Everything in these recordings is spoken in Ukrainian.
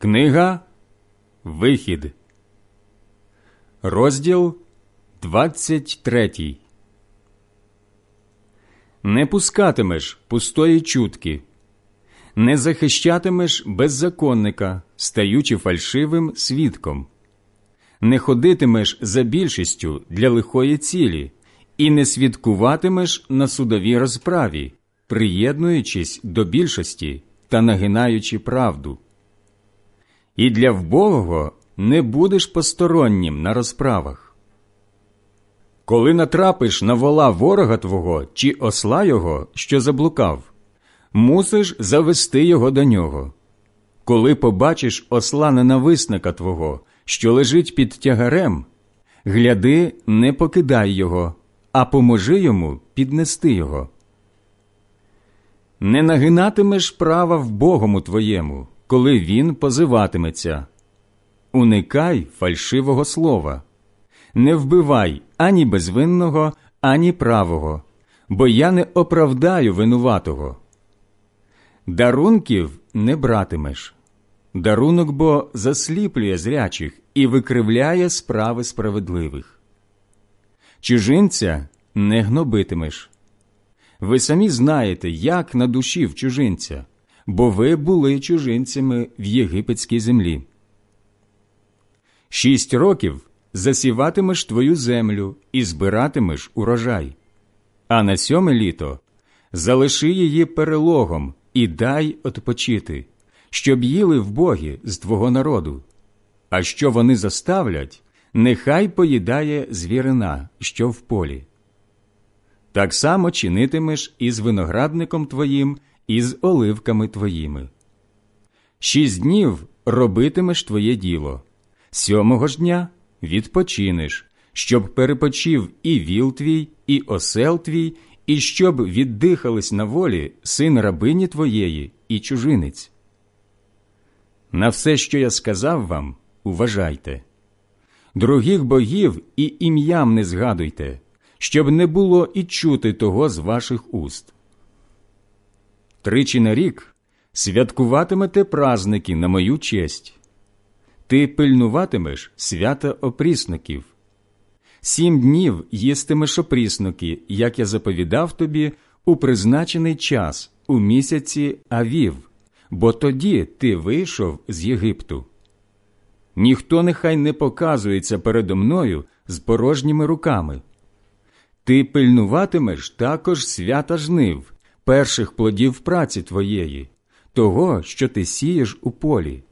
Книга Вихід, розділ 23 Не пускатимеш пустої чутки, не захищатимеш беззаконника, стаючи фальшивим свідком, не ходитимеш за більшістю для лихої цілі, і не свідкуватимеш на судовій розправі, приєднуючись до більшості та нагинаючи правду і для вбогого не будеш постороннім на розправах. Коли натрапиш на вола ворога твого чи осла його, що заблукав, мусиш завести його до нього. Коли побачиш осла ненависника твого, що лежить під тягарем, гляди, не покидай його, а поможи йому піднести його. Не нагинатимеш права в Богому твоєму, коли він позиватиметься. Уникай фальшивого слова, не вбивай ані безвинного, ані правого, бо я не оправдаю винуватого. Дарунків не братимеш. Дарунок бо засліплює зрячих і викривляє справи справедливих. Чужинця не гнобитимеш. Ви самі знаєте, як на душі в чужинця бо ви були чужинцями в єгипетській землі. Шість років засіватимеш твою землю і збиратимеш урожай, а на сьоме літо залиши її перелогом і дай отпочити, щоб їли в богі з твого народу. А що вони заставлять, нехай поїдає звірина, що в полі. Так само чинитимеш і з виноградником твоїм із оливками твоїми. Шість днів робитимеш твоє діло, сьомого ж дня відпочинеш, щоб перепочив і віл твій, і осел твій, і щоб віддихались на волі син рабині твоєї і чужинець. На все, що я сказав вам, уважайте. Других богів і ім'ям не згадуйте, щоб не було і чути того з ваших уст тричі на рік святкуватимете праздники на мою честь. Ти пильнуватимеш свята опрісників. Сім днів їстимеш опрісники, як я заповідав тобі, у призначений час у місяці Авів, бо тоді ти вийшов з Єгипту. Ніхто нехай не показується передо мною з порожніми руками. Ти пильнуватимеш також свята жнив, перших плодів праці твоєї, того, що ти сієш у полі,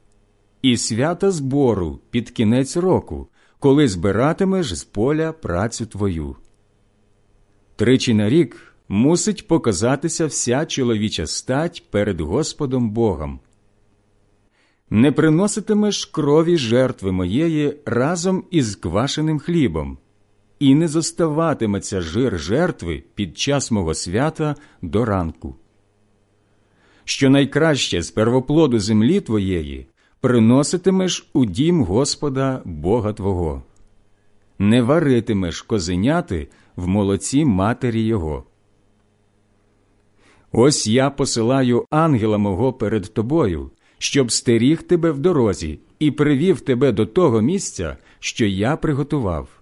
і свята збору під кінець року, коли збиратимеш з поля працю твою. Тричі на рік мусить показатися вся чоловіча стать перед Господом Богом. Не приноситимеш крові жертви моєї разом із квашеним хлібом і не зоставатиметься жир жертви під час мого свята до ранку. Що найкраще з первоплоду землі твоєї приноситимеш у дім Господа Бога Твого, не варитимеш козеняти в молоці матері Його. Ось я посилаю ангела мого перед тобою, щоб стеріг тебе в дорозі і привів тебе до того місця, що я приготував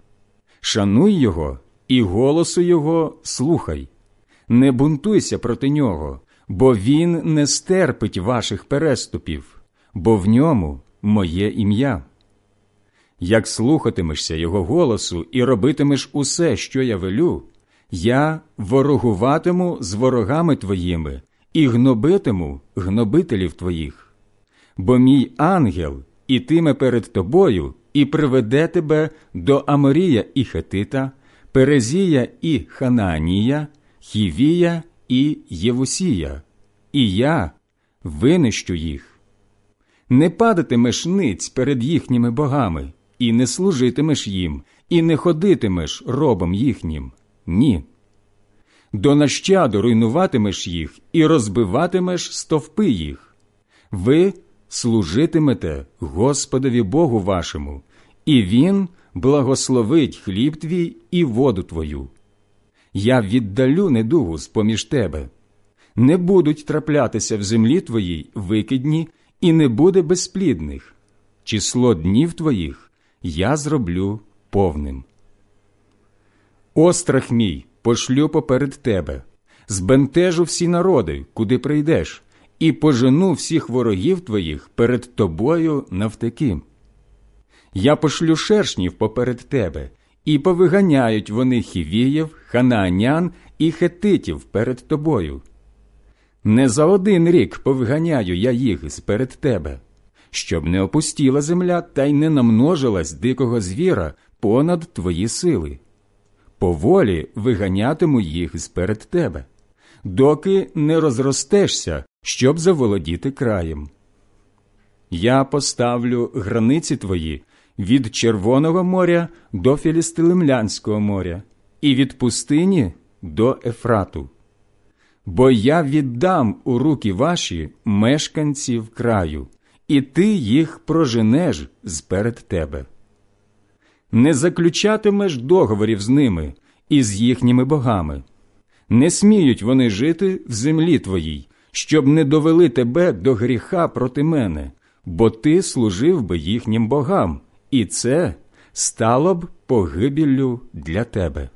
шануй його і голосу його слухай, не бунтуйся проти нього, бо він не стерпить ваших переступів, бо в ньому моє ім'я. Як слухатимешся його голосу і робитимеш усе, що я велю, я ворогуватиму з ворогами твоїми і гнобитиму гнобителів твоїх. Бо мій ангел ітиме перед тобою і приведе тебе до Аморія і Хетита, Перезія і Хананія, Хівія і Євусія, і я винищу їх. Не падатимеш ниць перед їхніми богами, і не служитимеш їм, і не ходитимеш робом їхнім. Ні. До нащаду руйнуватимеш їх і розбиватимеш стовпи їх. Ви служитимете Господові Богу вашому, і Він благословить хліб твій і воду твою. Я віддалю недугу з поміж тебе. Не будуть траплятися в землі твоїй викидні і не буде безплідних. Число днів твоїх я зроблю повним. Острах мій пошлю поперед тебе, збентежу всі народи, куди прийдеш, і пожену всіх ворогів твоїх перед тобою навтеки. Я пошлю шершнів поперед тебе, і повиганяють вони хівіїв, ханаанян і хетитів перед тобою. Не за один рік повиганяю я їх сперед тебе, щоб не опустіла земля та й не намножилась дикого звіра понад твої сили. Поволі виганятиму їх сперед тебе, доки не розростешся, щоб заволодіти краєм. Я поставлю границі твої від Червоного моря до Філістилимлянського моря і від пустині до Ефрату. Бо я віддам у руки ваші мешканців краю, і ти їх проженеш зперед тебе. Не заключатимеш договорів з ними і з їхніми богами. Не сміють вони жити в землі твоїй, щоб не довели тебе до гріха проти мене, бо ти служив би їхнім богам, і це стало б погибіллю для тебе.